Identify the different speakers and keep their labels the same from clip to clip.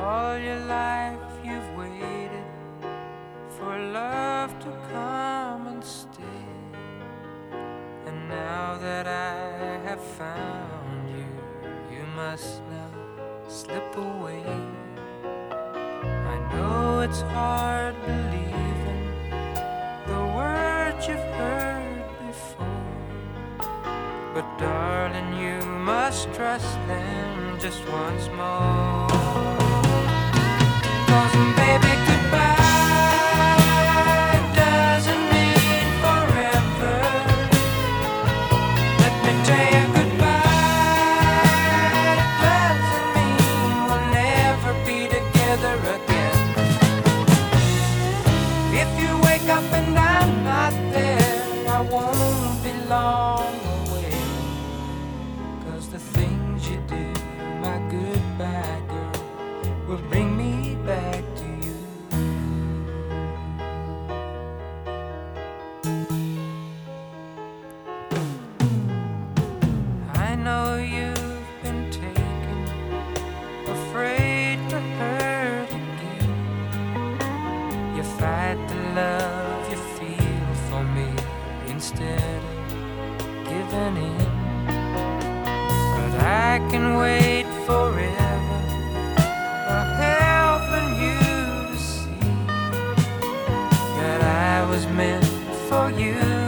Speaker 1: All your life you've waited for love to come and stay. And now that I have found you, you must now slip away. I know it's hard believing the words you've heard before. But darling, you must trust them just once more. Won't be long away. Cause the things you do, You fight the love you feel for me instead of giving in. But I can wait forever for helping you to see that I was meant for you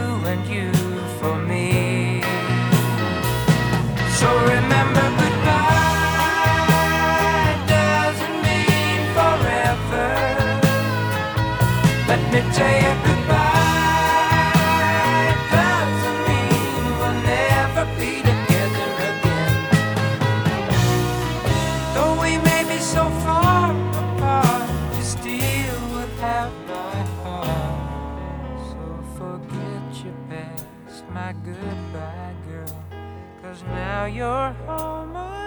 Speaker 1: my heart. So forget your past, my goodbye girl. Cause now you're my